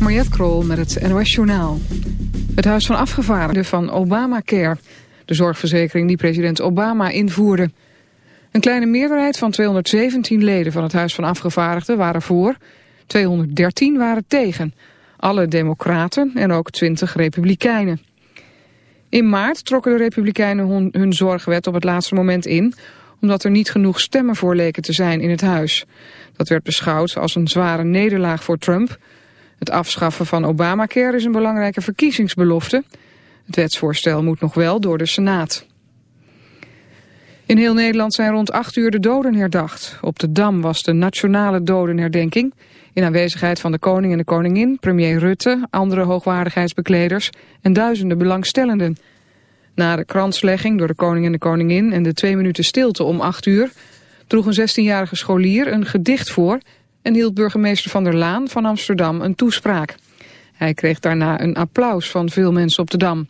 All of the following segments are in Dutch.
Mariette Krol met het NOS Journaal. Het Huis van Afgevaardigden van Obamacare. De zorgverzekering die president Obama invoerde. Een kleine meerderheid van 217 leden van het Huis van Afgevaardigden waren voor. 213 waren tegen. Alle democraten en ook 20 republikeinen. In maart trokken de republikeinen hun zorgwet op het laatste moment in... omdat er niet genoeg stemmen voor leken te zijn in het huis. Dat werd beschouwd als een zware nederlaag voor Trump... Het afschaffen van Obamacare is een belangrijke verkiezingsbelofte. Het wetsvoorstel moet nog wel door de Senaat. In heel Nederland zijn rond 8 uur de doden herdacht. Op de Dam was de nationale dodenherdenking... in aanwezigheid van de koning en de koningin, premier Rutte... andere hoogwaardigheidsbekleders en duizenden belangstellenden. Na de kranslegging door de koning en de koningin... en de twee minuten stilte om 8 uur... droeg een 16-jarige scholier een gedicht voor en hield burgemeester Van der Laan van Amsterdam een toespraak. Hij kreeg daarna een applaus van veel mensen op de Dam.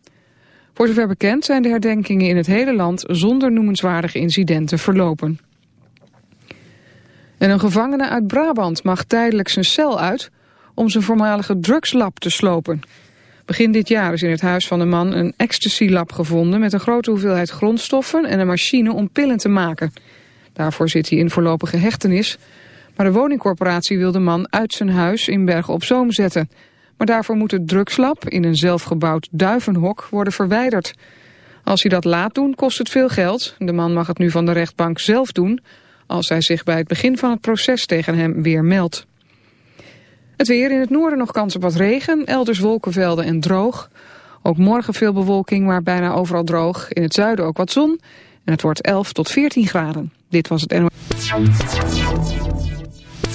Voor zover bekend zijn de herdenkingen in het hele land zonder noemenswaardige incidenten verlopen. En een gevangene uit Brabant mag tijdelijk zijn cel uit om zijn voormalige drugslab te slopen. Begin dit jaar is in het huis van de man een ecstasy-lab gevonden... met een grote hoeveelheid grondstoffen en een machine om pillen te maken. Daarvoor zit hij in voorlopige hechtenis... De woningcorporatie wil de man uit zijn huis in Bergen op Zoom zetten. Maar daarvoor moet het drugslab in een zelfgebouwd duivenhok worden verwijderd. Als hij dat laat doen, kost het veel geld. De man mag het nu van de rechtbank zelf doen... als hij zich bij het begin van het proces tegen hem weer meldt. Het weer in het noorden nog kans op wat regen, elders wolkenvelden en droog. Ook morgen veel bewolking, maar bijna overal droog. In het zuiden ook wat zon. En het wordt 11 tot 14 graden. Dit was het NO.